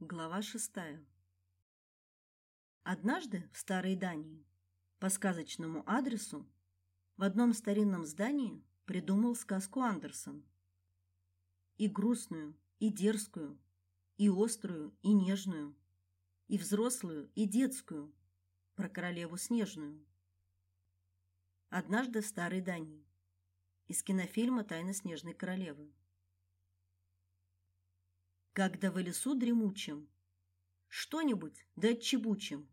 Глава шестая. Однажды в старой Дании по сказочному адресу в одном старинном здании придумал сказку Андерсон. И грустную, и дерзкую, и острую, и нежную, и взрослую, и детскую про королеву снежную. Однажды в старой Дании из кинофильма Тайна снежной королевы когда в лесу дремучем что-нибудь да отчебучим,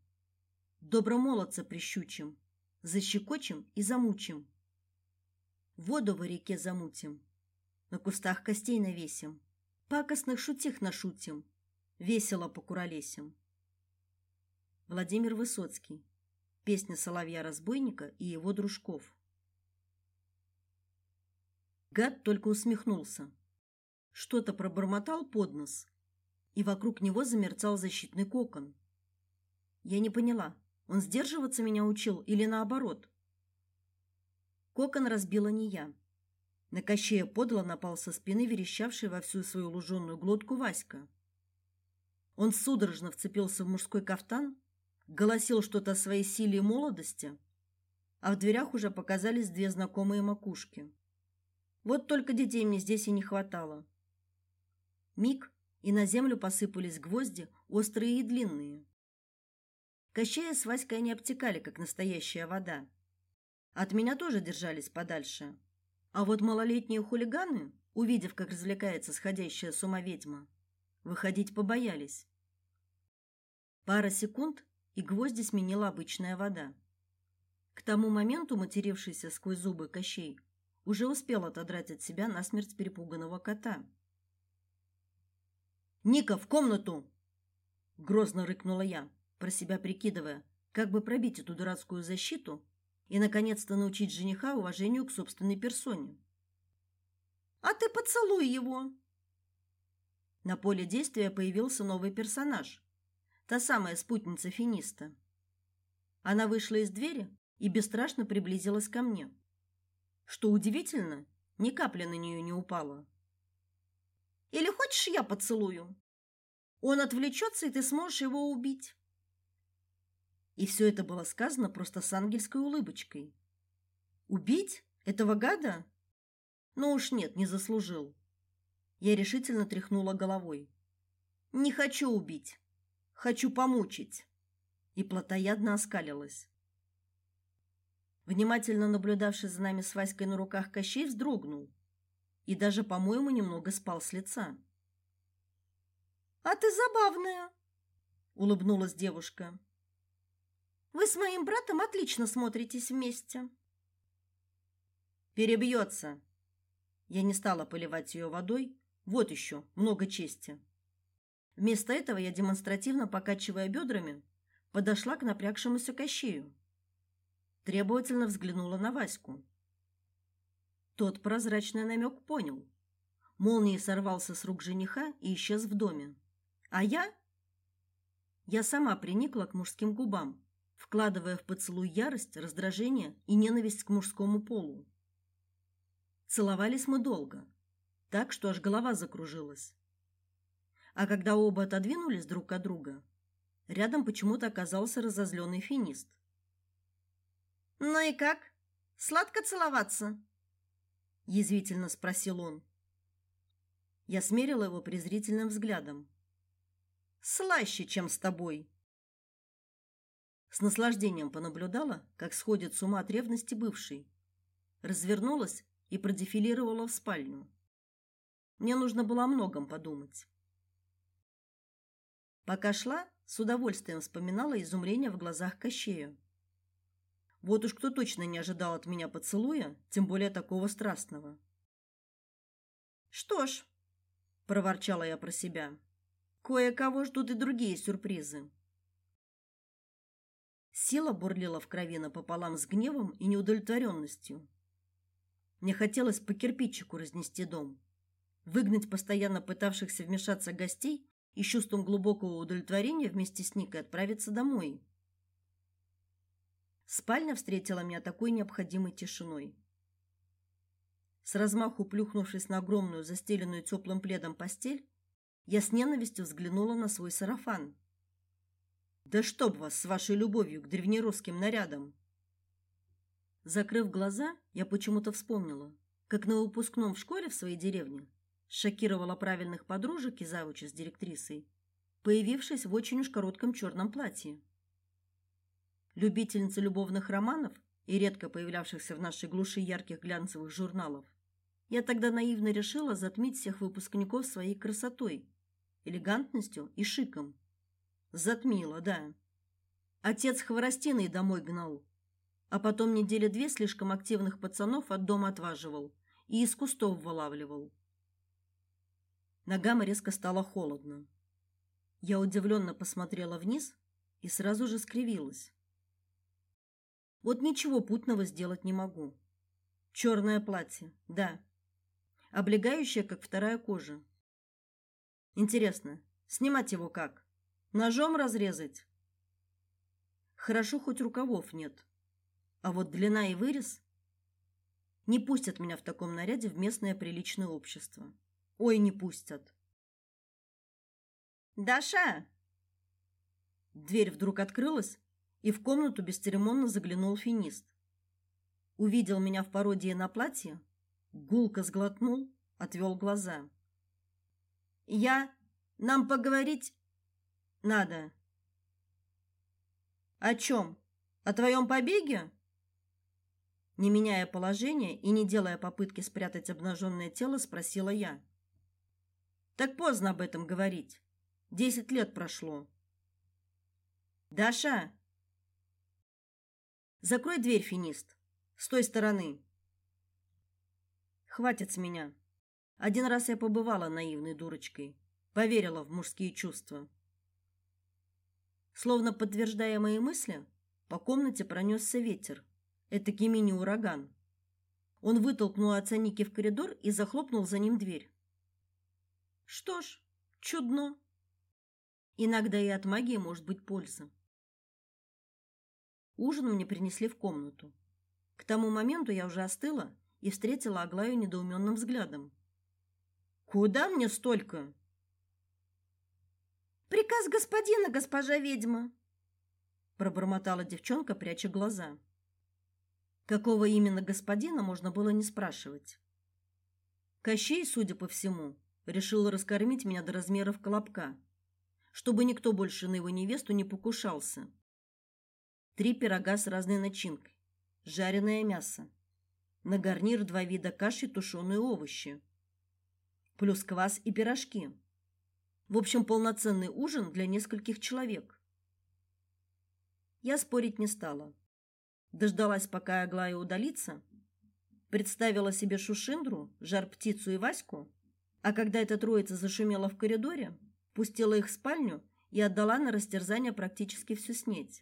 добро молодца прищучим, защекочем и замучим. Воду в реке замутим, на кустах костей навесим, пакостных шутих нашутим, весело покуролесим. Владимир Высоцкий. Песня соловья-разбойника и его дружков. Гад только усмехнулся что-то пробормотал под нос, и вокруг него замерцал защитный кокон. Я не поняла, он сдерживаться меня учил или наоборот. Кокон разбила не я. На Кощея подло напал со спины верещавший во всю свою луженую глотку Васька. Он судорожно вцепился в мужской кафтан, голосил что-то о своей силе и молодости, а в дверях уже показались две знакомые макушки. Вот только детей мне здесь и не хватало. Миг, и на землю посыпались гвозди, острые и длинные. Кощея с Васькой не обтекали, как настоящая вода. От меня тоже держались подальше. А вот малолетние хулиганы, увидев, как развлекается сходящая с ума ведьма, выходить побоялись. Пара секунд, и гвозди сменила обычная вода. К тому моменту матерившийся сквозь зубы Кощей уже успел отодрать от себя насмерть перепуганного кота. Ника, в комнату, грозно рыкнула я, про себя прикидывая, как бы пробить эту дурацкую защиту и наконец-то научить жениха уважению к собственной персоне. А ты поцелуй его. На поле действия появился новый персонаж. Та самая спутница финиста. Она вышла из двери и бесстрашно приблизилась ко мне. Что удивительно, ни капли на нее не упала. Или хочешь, я поцелую? Он отвлечется, и ты сможешь его убить. И все это было сказано просто с ангельской улыбочкой. Убить этого гада? Ну уж нет, не заслужил. Я решительно тряхнула головой. Не хочу убить. Хочу помучить. И плотоядно оскалилась. Внимательно наблюдавший за нами с Васькой на руках Кощей вздрогнул и даже, по-моему, немного спал с лица. А ты забавная, улыбнулась девушка. Вы с моим братом отлично смотритесь вместе. Перебьется. Я не стала поливать ее водой. Вот еще, много чести. Вместо этого я демонстративно покачивая бедрами, подошла к напрягшемуся Кощею. Требовательно взглянула на Ваську. Тот прозрачный намек понял. Молнией сорвался с рук жениха и исчез в доме. А я я сама приникла к мужским губам, вкладывая в поцелуй ярость, раздражение и ненависть к мужскому полу. Целовались мы долго, так что аж голова закружилась. А когда оба отодвинулись друг от друга, рядом почему-то оказался разозленный финист. Ну и как? Сладко целоваться? Язвительно спросил он. Я смерила его презрительным взглядом. Слаще, чем с тобой. С наслаждением понаблюдала, как сходит с ума от ревности бывший. Развернулась и продефилировала в спальню. Мне нужно было о многом подумать. Пока шла, с удовольствием вспоминала изумление в глазах Кощея. Вот уж кто точно не ожидал от меня поцелуя, тем более такого страстного. Что ж, проворчала я про себя. Кое-кого ждут и другие сюрпризы. Сила бурлила в крови напополам с гневом и неудовлетворенностью. Мне хотелось по кирпичику разнести дом, выгнать постоянно пытавшихся вмешаться гостей и с чувством глубокого удовлетворения вместе с Никой отправиться домой. Спальня встретила меня такой необходимой тишиной. С размаху плюхнувшись на огромную застеленную теплым пледом постель, Я с ненавистью взглянула на свой сарафан. Да чтоб вас с вашей любовью к древнерусским нарядам. Закрыв глаза, я почему-то вспомнила, как на выпускном в школе в своей деревне шокировала правильных подружек и завуча с директрисой, появившись в очень уж коротком черном платье. Любительница любовных романов и редко появлявшихся в нашей глуши ярких глянцевых журналов, я тогда наивно решила затмить всех выпускников своей красотой, элегантностью и шиком. Затмила, да. Отец хворостиной домой гнал, а потом недели две слишком активных пацанов от дома отваживал и из кустов вылавливал. Ногам резко стало холодно. Я удивленно посмотрела вниз и сразу же скривилась. Вот ничего путного сделать не могу. Черное платье, да. Облегающее, как вторая кожа. Интересно, снимать его как? Ножом разрезать? Хорошо, хоть рукавов нет. А вот длина и вырез не пустят меня в таком наряде в местное приличное общество. Ой, не пустят. Даша. Дверь вдруг открылась, и в комнату бесцеремонно заглянул финист. Увидел меня в пародии на платье, гулко сглотнул, отвел глаза. Я нам поговорить надо. О чем? О твоем побеге? Не меняя положения и не делая попытки спрятать обнаженное тело, спросила я. Так поздно об этом говорить. Десять лет прошло. Даша, закрой дверь, финист. С той стороны. Хватит с меня. Один раз я побывала наивной дурочкой, поверила в мужские чувства. Словно подтверждая мои мысли, по комнате пронесся ветер этакий мини-ураган. Он вытолкнул отца Ники в коридор и захлопнул за ним дверь. Что ж, чудно. Иногда и от магии может быть польза. Ужин мне принесли в комнату. К тому моменту я уже остыла и встретила Аглаю недоуменным взглядом. Куда мне столько? Приказ господина, госпожа ведьма, пробормотала девчонка, пряча глаза. Какого именно господина можно было не спрашивать. Кощей, судя по всему, решил раскормить меня до размеров колобка, чтобы никто больше на его невесту не покушался. Три пирога с разной начинкой, жареное мясо, на гарнир два вида каши, тушеные овощи, плюс квас и пирожки. В общем, полноценный ужин для нескольких человек. Я спорить не стала дождалась, пока Аглая удалится, представила себе Шушиндру, жар-птицу и Ваську, а когда эта троица зашумела в коридоре, пустила их в спальню и отдала на растерзание практически всю снеть.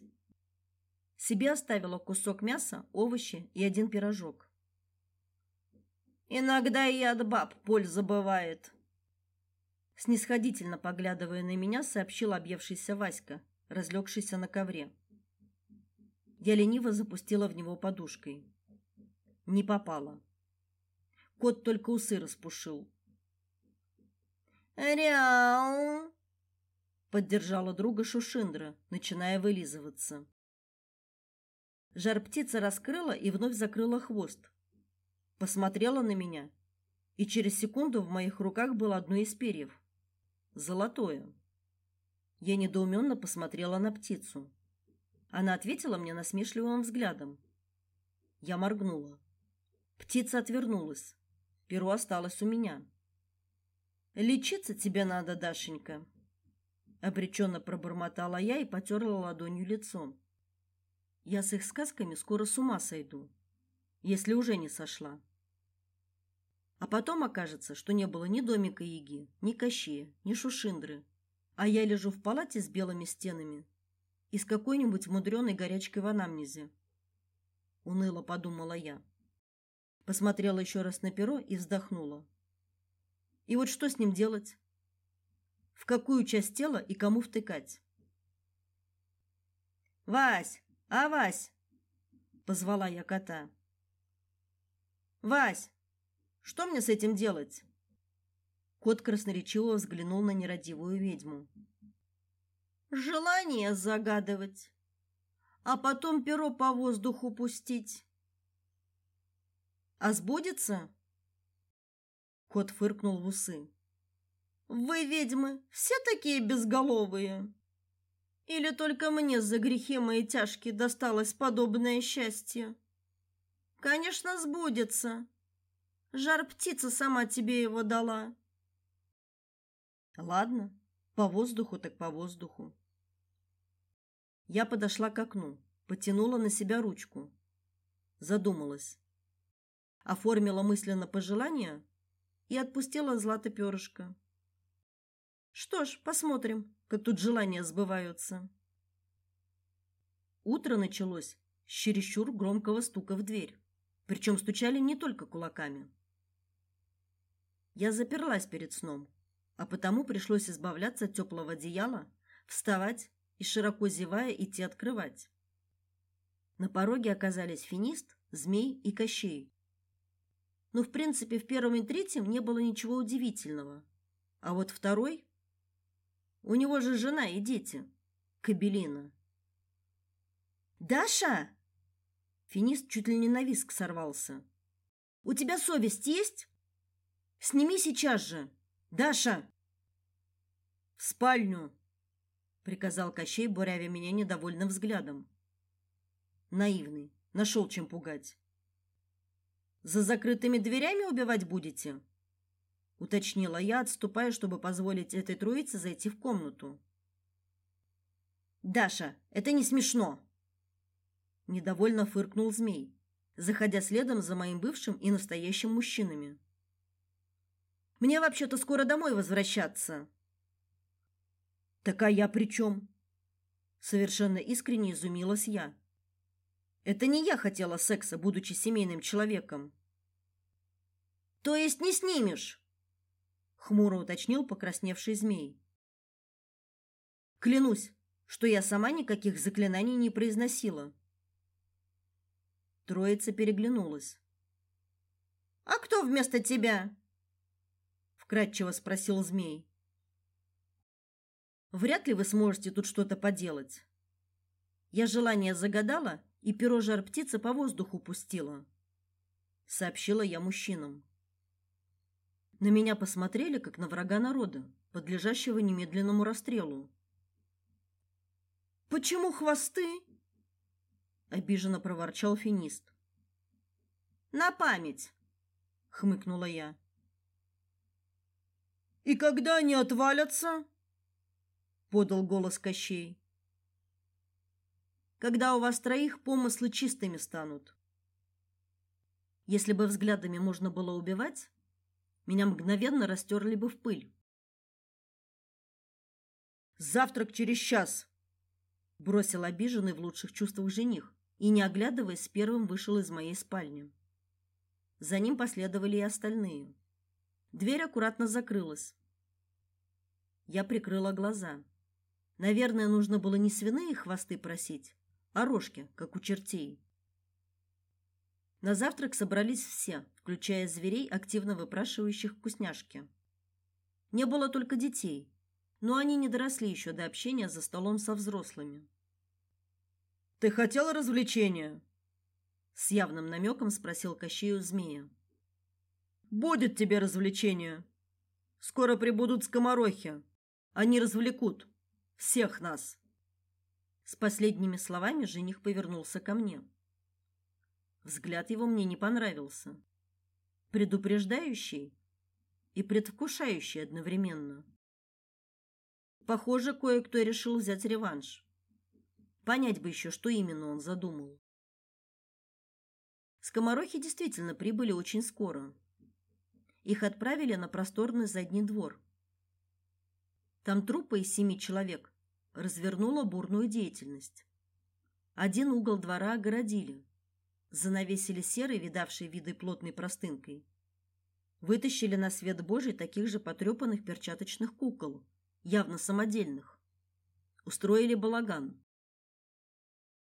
Себе оставила кусок мяса, овощи и один пирожок. Иногда и от баб польза бывает. Снисходительно поглядывая на меня, сообщил объевшийся Васька, разлегшийся на ковре. Я лениво запустила в него подушкой. Не попало. Кот только усы распушил. «Ряу!» Поддержала друга Шушиндра, начиная вылизываться. Жар-птица раскрыла и вновь закрыла хвост. Посмотрела на меня, и через секунду в моих руках было одно из перьев. Золотое. Я недоуменно посмотрела на птицу. Она ответила мне насмешливым взглядом. Я моргнула. Птица отвернулась. Перо осталось у меня. Лечиться тебе надо, Дашенька, обреченно пробормотала я и потерла ладонью лицо. Я с их сказками скоро с ума сойду, если уже не сошла. А потом окажется, что не было ни домика Иги, ни Кощея, ни Шушиндры, а я лежу в палате с белыми стенами, и с какой-нибудь мудреной горячкой в анамнезе. Уныло подумала я. Посмотрела еще раз на перо и вздохнула. И вот что с ним делать? В какую часть тела и кому втыкать? Вась, а Вась, позвала я кота. Вась, что мне с этим делать? Кот красноречиво взглянул на нерадивую ведьму. Желание загадывать, а потом перо по воздуху пустить. А сбудется? Кот фыркнул в усы. Вы, ведьмы, все такие безголовые? Или только мне за грехи мои тяжкие досталось подобное счастье? Конечно, сбудется. Жар-птица сама тебе его дала. Ладно, по воздуху так по воздуху. Я подошла к окну, потянула на себя ручку. Задумалась. Оформила мысленно пожелание и отпустила злато перышко. Что ж, посмотрим, как тут желания сбываются. Утро началось с чересчур громкого стука в дверь. Причем стучали не только кулаками. Я заперлась перед сном, а потому пришлось избавляться от теплого одеяла, вставать и, широко зевая, идти открывать. На пороге оказались финист, змей и кощей. Но, в принципе, в первом и третьем не было ничего удивительного. А вот второй... У него же жена и дети. Кабелина. «Даша!» Финист чуть ли не на виск сорвался. «У тебя совесть есть? Сними сейчас же! Даша!» «В спальню!» — приказал Кощей, буравя меня недовольным взглядом. Наивный, нашел чем пугать. «За закрытыми дверями убивать будете?» — уточнила я, отступая, чтобы позволить этой троице зайти в комнату. «Даша, это не смешно!» Недовольно фыркнул змей, заходя следом за моим бывшим и настоящим мужчинами. «Мне вообще-то скоро домой возвращаться!» «Так а я при чем?» Совершенно искренне изумилась я. «Это не я хотела секса, будучи семейным человеком». «То есть не снимешь?» Хмуро уточнил покрасневший змей. Клянусь, что я сама никаких заклинаний не произносила. Троица переглянулась. А кто вместо тебя? вкратчиво спросил змей. Вряд ли вы сможете тут что-то поделать. Я желание загадала и перо жар птицы по воздуху пустила, сообщила я мужчинам. На меня посмотрели, как на врага народа, подлежащего немедленному расстрелу. «Почему хвосты?» — обиженно проворчал финист. «На память!» — хмыкнула я. «И когда они отвалятся?» — подал голос Кощей. «Когда у вас троих помыслы чистыми станут. Если бы взглядами можно было убивать, меня мгновенно растерли бы в пыль. Завтрак через час, бросил обиженный в лучших чувствах жених и не оглядываясь первым вышел из моей спальни. За ним последовали и остальные. Дверь аккуратно закрылась. Я прикрыла глаза. Наверное, нужно было не свиные хвосты просить, а рожки, как у чертей. На завтрак собрались все, включая зверей, активно выпрашивающих вкусняшки. Не было только детей, но они не доросли еще до общения за столом со взрослыми. Ты хотела развлечения? С явным намеком спросил Кощей у змея. Будет тебе развлечение. Скоро прибудут скоморохи. Они развлекут всех нас. С последними словами жених повернулся ко мне. Взгляд его мне не понравился. Предупреждающий и предвкушающий одновременно. Похоже, кое-кто решил взять реванш. Понять бы еще, что именно он задумал. Скоморохи действительно прибыли очень скоро. Их отправили на просторный задний двор. Там трупы из семи человек развернула бурную деятельность. Один угол двора огородили, занавесили серой, видавшей виды плотной простынкой. Вытащили на свет Божий таких же потрепанных перчаточных кукол, явно самодельных. Устроили балаган.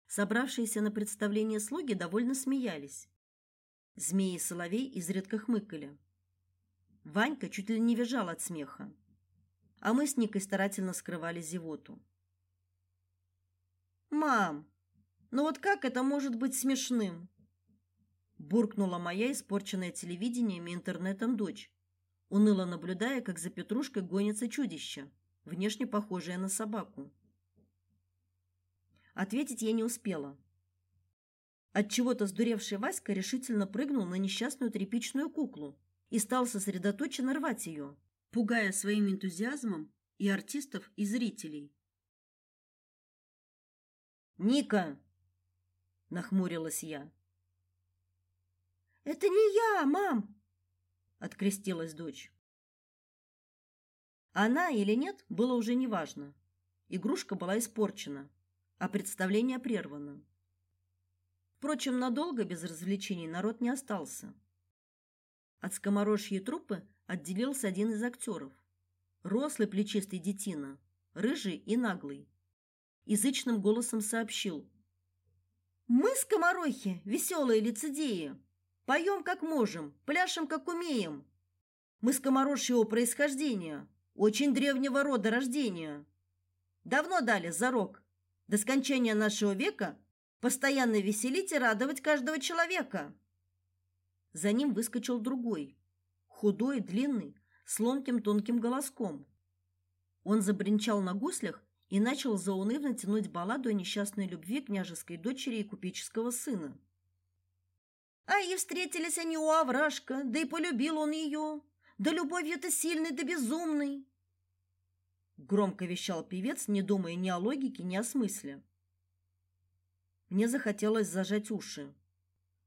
Собравшиеся на представление слуги довольно смеялись. Змеи и соловей изредка хмыкали. Ванька чуть ли не визжал от смеха. А мы с Никой старательно скрывали зевоту. «Мам, ну вот как это может быть смешным?» Буркнула моя испорченная телевидением и интернетом дочь, уныло наблюдая, как за Петрушкой гонится чудище, внешне похожее на собаку. Ответить я не успела. От чего-то сдуревший Васька решительно прыгнул на несчастную тряпичную куклу и стал сосредоточенно рвать ее, пугая своим энтузиазмом и артистов, и зрителей. «Ника!» – нахмурилась я. «Это не я, мам!» – открестилась дочь. Она или нет, было уже неважно. Игрушка была испорчена, а представление прервано. Впрочем, надолго без развлечений народ не остался. От скоморожьей труппы отделился один из актеров. Рослый плечистый детина, рыжий и наглый. Язычным голосом сообщил. «Мы, скоморохи, веселые лицедеи, поем как можем, пляшем как умеем. Мы скоморожьего происхождения, очень древнего рода рождения. Давно дали зарок. До скончания нашего века постоянно веселить и радовать каждого человека». За ним выскочил другой, худой, длинный, с ломким тонким голоском. Он забринчал на гуслях и начал заунывно тянуть балладу о несчастной любви княжеской дочери и купеческого сына. А и встретились они у овражка, да и полюбил он ее. Да любовью-то сильной да безумной. Громко вещал певец, не думая ни о логике, ни о смысле. Мне захотелось зажать уши.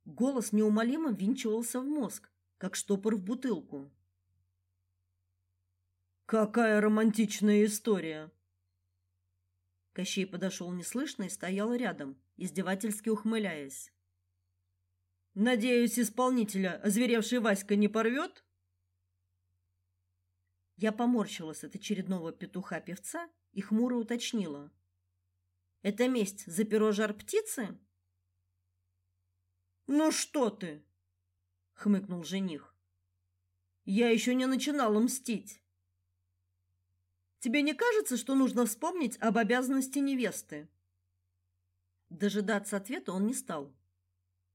Голос неумолимо ввинчивался в мозг, как штопор в бутылку. Какая романтичная история. Кощей подошел неслышно и стоял рядом, издевательски ухмыляясь. Надеюсь, исполнителя озверевший Васька не порвет?» Я поморщилась от очередного петуха-певца и хмуро уточнила: "Это месть за перо жар-птицы?" Ну что ты? хмыкнул жених. Я еще не начинал мстить. Тебе не кажется, что нужно вспомнить об обязанности невесты? Дожидаться ответа он не стал.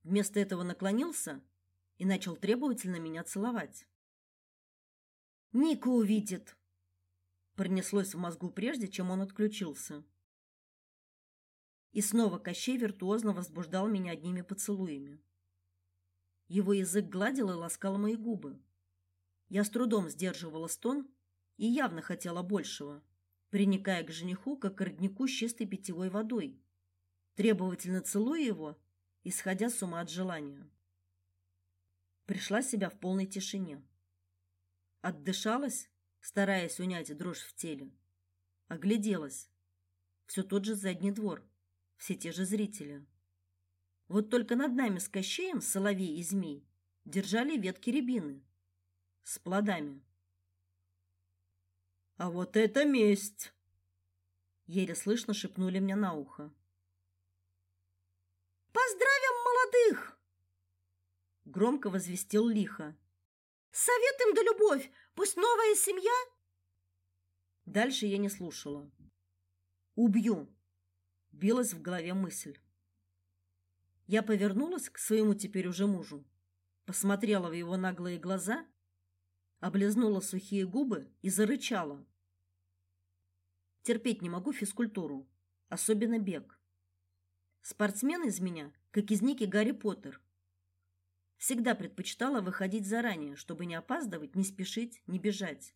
Вместо этого наклонился и начал требовательно меня целовать. Ника увидит. Пронеслось в мозгу прежде, чем он отключился. И снова Кощей виртуозно возбуждал меня одними поцелуями. Его язык гладил и ласкал мои губы. Я с трудом сдерживала стон и явно хотела большего, приникая к жениху, как к роднику с чистой питьевой водой, требовательно целуя его, исходя с ума от желания. Пришла себя в полной тишине. Отдышалась, стараясь унять дрожь в теле. Огляделась. Все тот же задний двор, все те же зрители. Вот только над нами с Кощеем соловей и змей держали ветки рябины с плодами. А вот это месть, еле слышно шепнули мне на ухо. Поздравим молодых, громко возвестил лихо. Совет им да любовь, пусть новая семья. Дальше я не слушала. Убью, билась в голове мысль. Я повернулась к своему теперь уже мужу, посмотрела в его наглые глаза, облизнула сухие губы и зарычала. Терпеть не могу физкультуру, особенно бег. Спортсмен из меня, как из Ники Гарри Поттер. Всегда предпочитала выходить заранее, чтобы не опаздывать, не спешить, не бежать.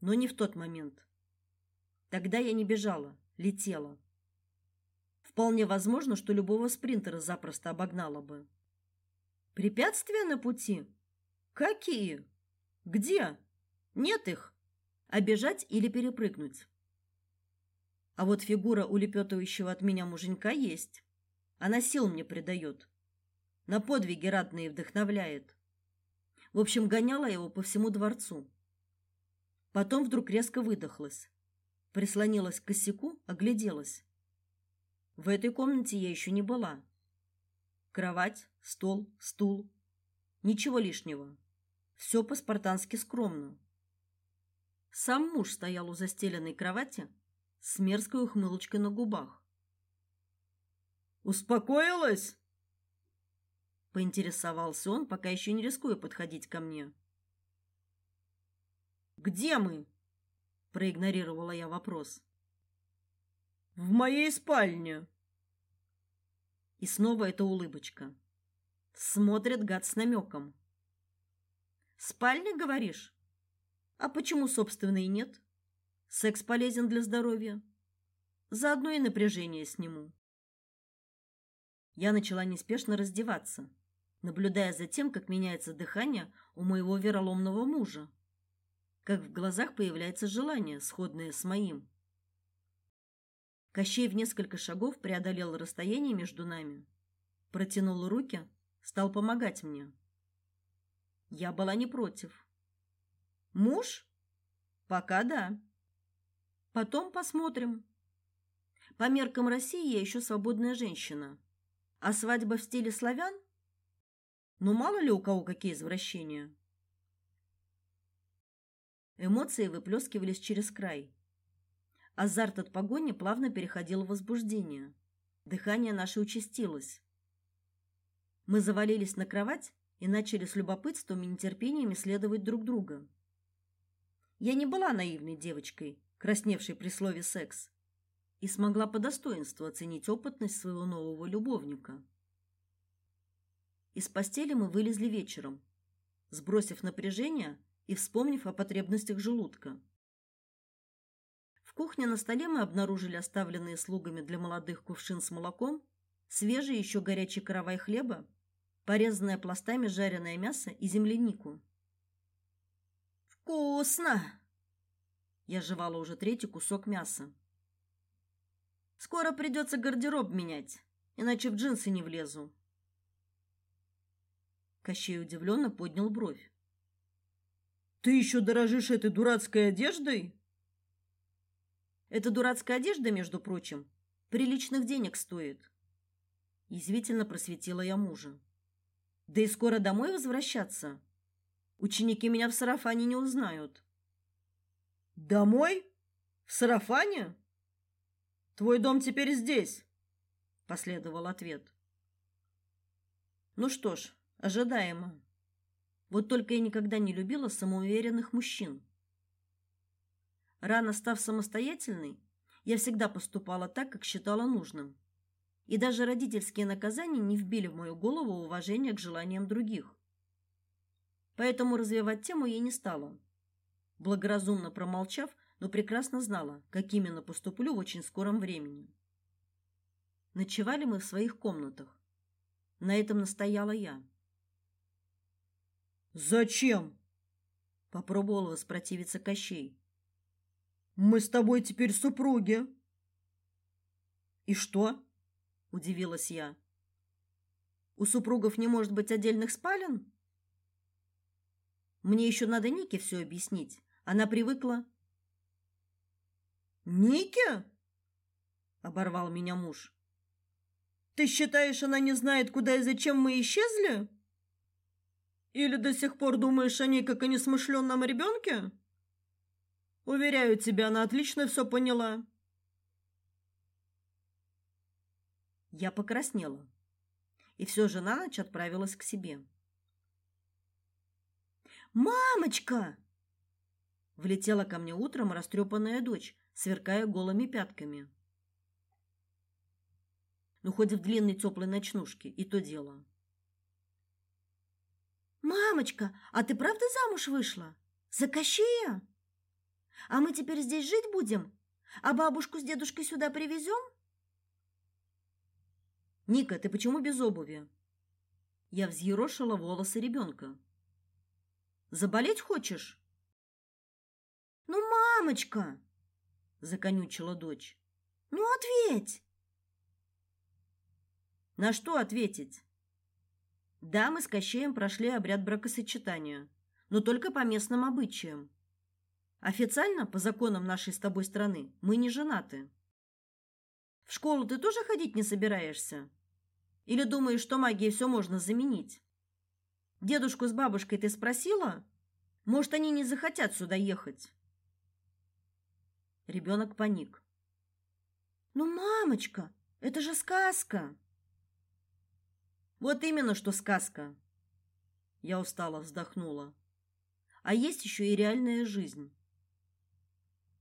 Но не в тот момент. Тогда я не бежала, летела. Вполне возможно, что любого спринтера запросто обогнала бы. Препятствия на пути? Какие? Где? Нет их. Обежать или перепрыгнуть. А вот фигура улепетывающего от меня муженька есть. Она сил мне придает. На подвиги радные вдохновляет. В общем, гоняла его по всему дворцу. Потом вдруг резко выдохлась. Прислонилась к косяку, огляделась. В этой комнате я еще не была. Кровать, стол, стул. Ничего лишнего. Все по-спартански скромно. Сам муж стоял у застеленной кровати с мерзкой ухмылочкой на губах. Успокоилась? Поинтересовался он, пока еще не рискуя подходить ко мне. Где мы? Проигнорировала я вопрос. В моей спальне. И снова эта улыбочка. Смотрит гад с намеком. Спальня, говоришь? А почему, собственно, и нет? Секс полезен для здоровья. Заодно и напряжение сниму. Я начала неспешно раздеваться, наблюдая за тем, как меняется дыхание у моего вероломного мужа, как в глазах появляется желание, сходное с моим. Кощей в несколько шагов преодолел расстояние между нами, протянул руки, стал помогать мне. Я была не против. Муж? Пока да. Потом посмотрим. По меркам России я еще свободная женщина. А свадьба в стиле славян? Ну мало ли у кого какие извращения. Эмоции выплескивались через край. Азарт от погони плавно переходил в возбуждение. Дыхание наше участилось. Мы завалились на кровать и начали с любопытством и нетерпением исследовать друг друга. Я не была наивной девочкой, красневшей при слове секс, и смогла по достоинству оценить опытность своего нового любовника. Из постели мы вылезли вечером, сбросив напряжение и вспомнив о потребностях желудка. В кухне на столе мы обнаружили оставленные слугами для молодых кувшин с молоком, свежий еще горячий каравай хлеба, порезанное пластами жареное мясо и землянику. Вкусно. Я жевала уже третий кусок мяса. Скоро придется гардероб менять, иначе в джинсы не влезу. Кощей удивленно поднял бровь. Ты еще дорожишь этой дурацкой одеждой? Эта дурацкая одежда, между прочим, приличных денег стоит. Язвительно просветила я мужа. Да и скоро домой возвращаться. Ученики меня в сарафане не узнают. Домой? В сарафане? Твой дом теперь здесь, последовал ответ. Ну что ж, ожидаемо. Вот только я никогда не любила самоуверенных мужчин. Рано став самостоятельной, я всегда поступала так, как считала нужным. И даже родительские наказания не вбили в мою голову уважение к желаниям других. Поэтому развивать тему я не стала. Благоразумно промолчав, но прекрасно знала, как именно поступлю в очень скором времени. Ночевали мы в своих комнатах. На этом настояла я. Зачем? Попробовал воспротивиться Кощей. Мы с тобой теперь супруги. И что? Удивилась я. У супругов не может быть отдельных спален? Мне еще надо Нике все объяснить. Она привыкла. Нике? оборвал меня муж. Ты считаешь, она не знает, куда и зачем мы исчезли? Или до сих пор думаешь о ней как о несмышленном ребенке? Уверяю тебя, она отлично все поняла. Я покраснела и все же на ночь отправилась к себе. Мамочка! Влетела ко мне утром растрепанная дочь, сверкая голыми пятками. Ну хоть в длинной теплой ночнушке, и то дело. Мамочка, а ты правда замуж вышла? За Кощея? А мы теперь здесь жить будем? А бабушку с дедушкой сюда привезем? Ника, ты почему без обуви? Я взъерошила волосы ребенка. Заболеть хочешь? Ну, мамочка, законючила дочь. Ну, ответь. На что ответить? Да, мы с Кощеем прошли обряд бракосочетания, но только по местным обычаям. Официально, по законам нашей с тобой страны, мы не женаты. В школу ты тоже ходить не собираешься? Или думаешь, что магией все можно заменить? Дедушку с бабушкой ты спросила? Может, они не захотят сюда ехать? Ребенок паник. Ну, мамочка, это же сказка. Вот именно что сказка. Я устало вздохнула. А есть еще и реальная жизнь.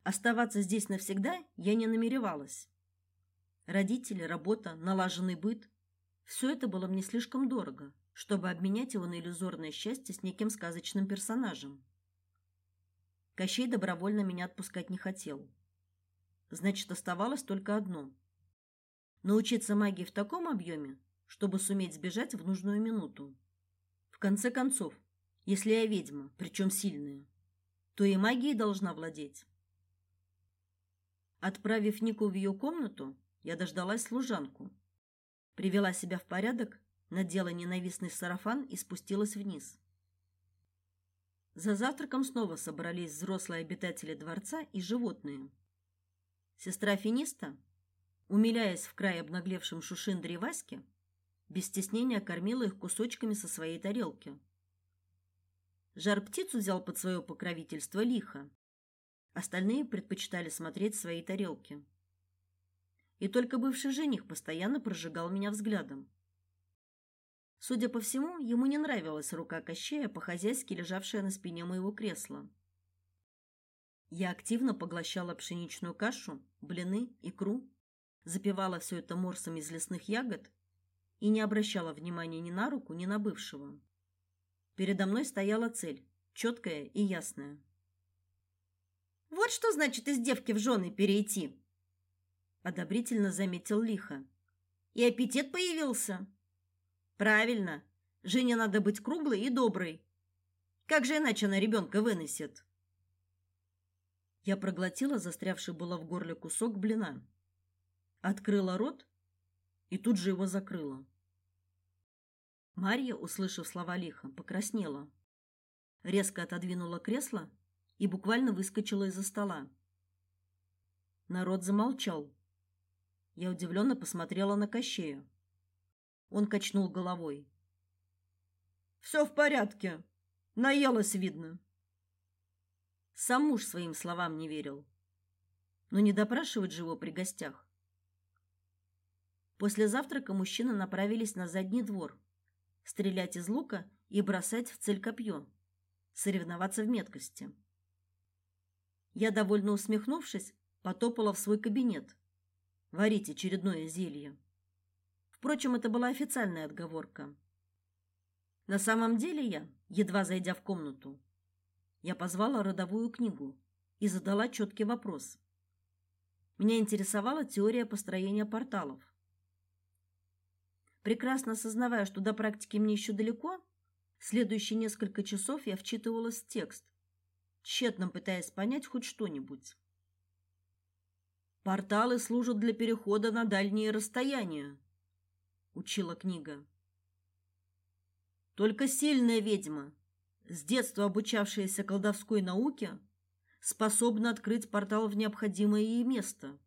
Оставаться здесь навсегда я не намеревалась. Родители, работа, налаженный быт все это было мне слишком дорого, чтобы обменять его на иллюзорное счастье с неким сказочным персонажем. Кощей добровольно меня отпускать не хотел. Значит, оставалось только одно научиться магии в таком объеме, чтобы суметь сбежать в нужную минуту. В конце концов, если я ведьма, причем сильная, то и магией должна владеть. Отправив Нику в ее комнату, я дождалась служанку. Привела себя в порядок, надела ненавистный сарафан и спустилась вниз. За завтраком снова собрались взрослые обитатели дворца и животные. Сестра Финиста, умиляясь в край обнаглевшим Шушиндре Ваське, без стеснения кормила их кусочками со своей тарелки. Жар-птицу взял под свое покровительство лихо. Остальные предпочитали смотреть свои тарелки. И только бывший жених постоянно прожигал меня взглядом. Судя по всему, ему не нравилась рука Кощея, по-хозяйски лежавшая на спине моего кресла. Я активно поглощала пшеничную кашу, блины, икру, запивала все это морсом из лесных ягод и не обращала внимания ни на руку, ни на бывшего. Передо мной стояла цель, четкая и ясная. Вот что значит из девки в жены перейти, одобрительно заметил лихо. И аппетит появился. Правильно. Жене надо быть круглой и доброй. Как же иначе она ребенка вынесет? Я проглотила застрявший было в горле кусок блина. Открыла рот и тут же его закрыла. Марья, услышав слова лиха, покраснела. Резко отодвинула кресло и буквально выскочила из-за стола. Народ замолчал. Я удивленно посмотрела на Кощея. Он качнул головой. Все в порядке. Наелась, видно. Сам муж своим словам не верил. Но не допрашивать же его при гостях. После завтрака мужчины направились на задний двор, стрелять из лука и бросать в цель копье, соревноваться в меткости. Я, довольно усмехнувшись, потопала в свой кабинет варить очередное зелье. Впрочем, это была официальная отговорка. На самом деле я, едва зайдя в комнату, я позвала родовую книгу и задала четкий вопрос. Меня интересовала теория построения порталов. Прекрасно осознавая, что до практики мне еще далеко, следующие несколько часов я вчитывалась в текст, тщетно пытаясь понять хоть что-нибудь. Порталы служат для перехода на дальние расстояния, учила книга. Только сильная ведьма, с детства обучавшаяся колдовской науке, способна открыть портал в необходимое ей место.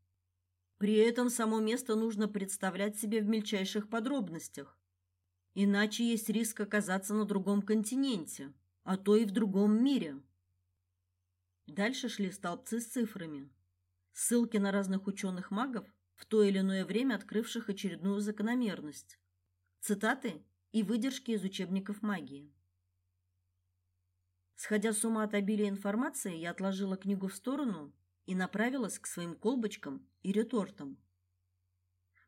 При этом само место нужно представлять себе в мельчайших подробностях. Иначе есть риск оказаться на другом континенте, а то и в другом мире. Дальше шли столбцы с цифрами. Ссылки на разных ученых-магов, в то или иное время открывших очередную закономерность. Цитаты и выдержки из учебников магии. Сходя с ума от обилия информации, я отложила книгу в сторону и направилась к своим колбочкам и ретортам.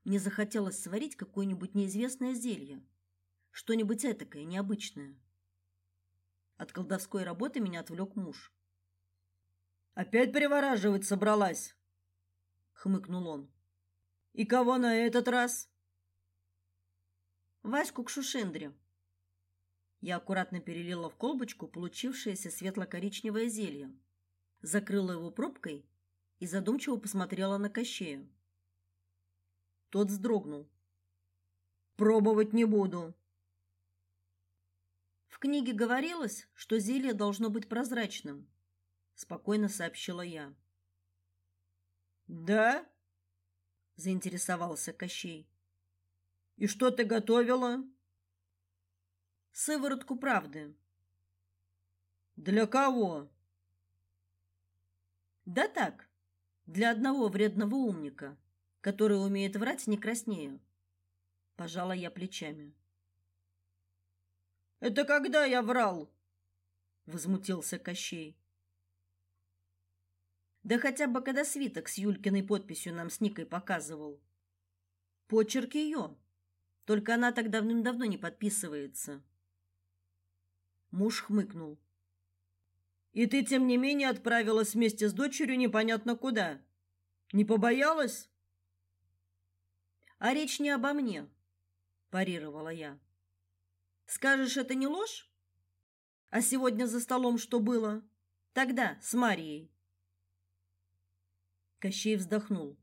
Мне захотелось сварить какое-нибудь неизвестное зелье, что-нибудь этакое, необычное. От колдовской работы меня отвлек муж. Опять привораживать собралась, хмыкнул он. И кого на этот раз? Ваську к Шушендре. Я аккуратно перелила в колбочку получившееся светло-коричневое зелье закрыла его пробкой и задумчиво посмотрела на Кощея. Тот вздрогнул. Пробовать не буду. В книге говорилось, что зелье должно быть прозрачным, спокойно сообщила я. Да? заинтересовался Кощей. И что ты готовила? сыворотку правды. Для кого? Да так, для одного вредного умника, который умеет врать не краснея. Пожала я плечами. Это когда я врал? возмутился Кощей. Да хотя бы когда свиток с Юлькиной подписью нам с Никой показывал. Почерк ее. Только она так давным-давно не подписывается. Муж хмыкнул. И ты тем не менее отправилась вместе с дочерью непонятно куда. Не побоялась? А речь не обо мне, парировала я. Скажешь, это не ложь? А сегодня за столом что было? Тогда с Марией. Кощей вздохнул.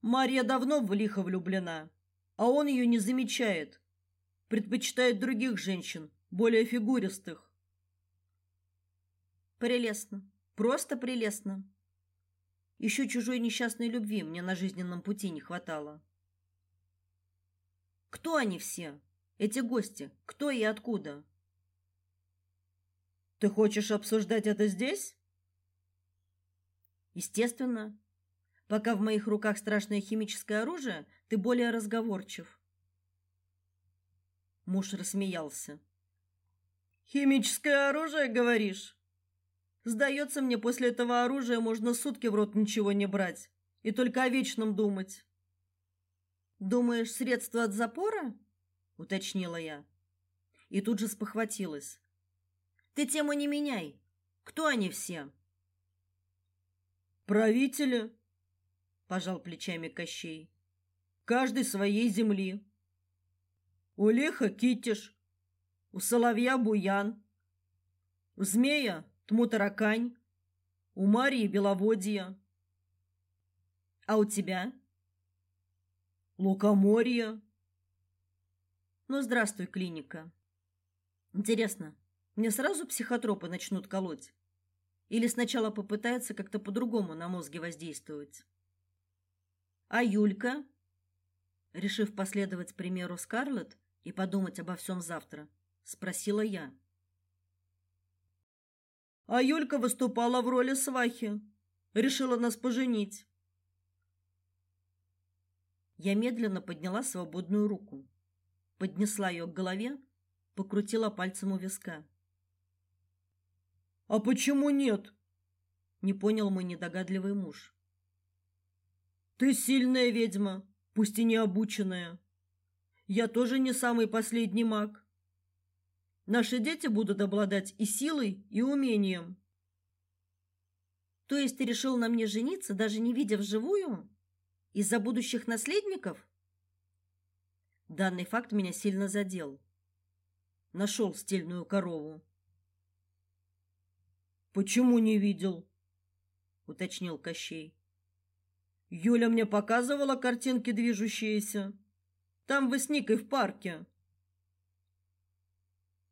Мария давно в лихо влюблена, а он ее не замечает. Предпочитает других женщин, более фигуристых. Прелестно. Просто прелестно. Еще чужой несчастной любви мне на жизненном пути не хватало. Кто они все? Эти гости? Кто и откуда? Ты хочешь обсуждать это здесь? Естественно. Пока в моих руках страшное химическое оружие, ты более разговорчив. Муж рассмеялся. Химическое оружие, говоришь? Сдается мне, после этого оружия можно сутки в рот ничего не брать и только о вечном думать. Думаешь, средство от запора? уточнила я. И тут же спохватилась. Ты тему не меняй. Кто они все? Правители, пожал плечами Кощей. Каждый своей земли. У Леха Китиш, у Соловья Буян, у Змея Тмутаракань, у Марии Беловодья. А у тебя? Лукоморье. Ну, здравствуй, клиника. Интересно, мне сразу психотропы начнут колоть? Или сначала попытаются как-то по-другому на мозге воздействовать. А Юлька, решив последовать примеру Скарлетт и подумать обо всем завтра, спросила я. А Юлька выступала в роли свахи. Решила нас поженить. Я медленно подняла свободную руку, поднесла ее к голове, покрутила пальцем у виска. А почему нет? Не понял мой недогадливый муж. Ты сильная ведьма, пусть и не обученная. Я тоже не самый последний маг. Наши дети будут обладать и силой, и умением. То есть ты решил на мне жениться, даже не видя вживую? Из-за будущих наследников? Данный факт меня сильно задел. Нашел стильную корову. Почему не видел? уточнил Кощей. Юля мне показывала картинки движущиеся. Там вы с Никой в парке.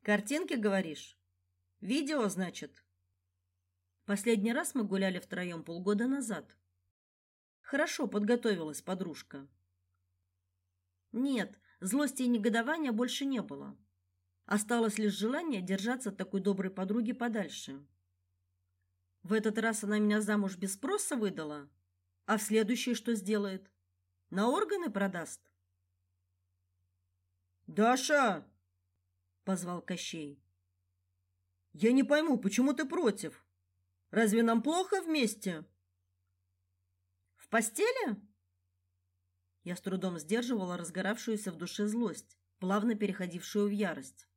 Картинки, говоришь? Видео, значит? Последний раз мы гуляли втроем полгода назад. Хорошо подготовилась подружка. Нет, злости и негодования больше не было. Осталось лишь желание держаться от такой доброй подруги подальше. В этот раз она меня замуж без спроса выдала, а в следующий что сделает? На органы продаст? Даша, позвал Кощей. Я не пойму, почему ты против? Разве нам плохо вместе? В постели? Я с трудом сдерживала разгоравшуюся в душе злость, плавно переходившую в ярость.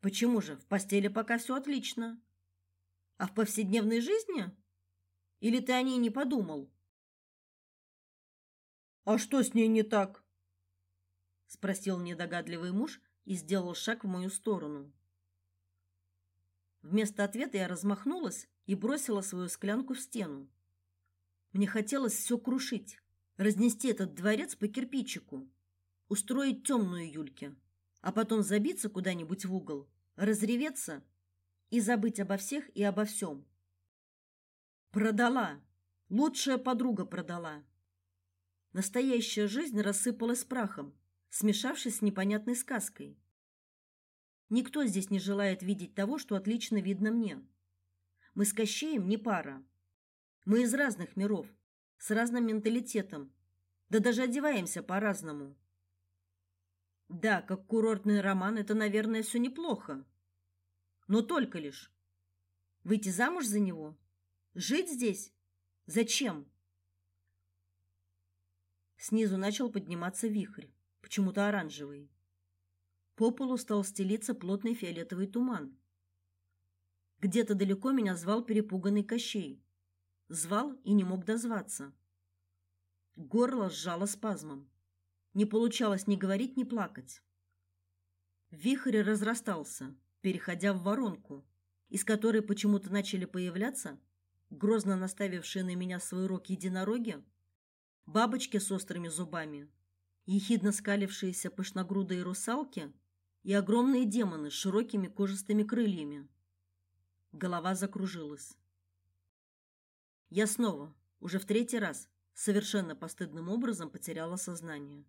Почему же? В постели пока все отлично. А в повседневной жизни? Или ты о ней не подумал? А что с ней не так? спросил недогадливый муж и сделал шаг в мою сторону. Вместо ответа я размахнулась и бросила свою склянку в стену. Мне хотелось все крушить, разнести этот дворец по кирпичику, устроить темную Юльке, а потом забиться куда-нибудь в угол, разреветься и забыть обо всех и обо всем. Продала. Лучшая подруга продала. Настоящая жизнь рассыпалась прахом, смешавшись с непонятной сказкой. Никто здесь не желает видеть того, что отлично видно мне. Мы с Кощеем не пара. Мы из разных миров, с разным менталитетом. Да даже одеваемся по-разному. Да, как курортный роман это, наверное, все неплохо. Но только лишь. Выйти замуж за него? Жить здесь? Зачем? Снизу начал подниматься вихрь, почему-то оранжевый. По полу стал стелиться плотный фиолетовый туман. Где-то далеко меня звал перепуганный Кощей. Звал и не мог дозваться. Горло сжало спазмом. Не получалось ни говорить, ни плакать. Вихрь разрастался, переходя в воронку, из которой почему-то начали появляться грозно наставившие на меня свой рог единороги, бабочки с острыми зубами, ехидно скалившиеся пышногрудые русалки и огромные демоны с широкими кожистыми крыльями. Голова закружилась. Я снова, уже в третий раз, совершенно постыдным образом потеряла сознание.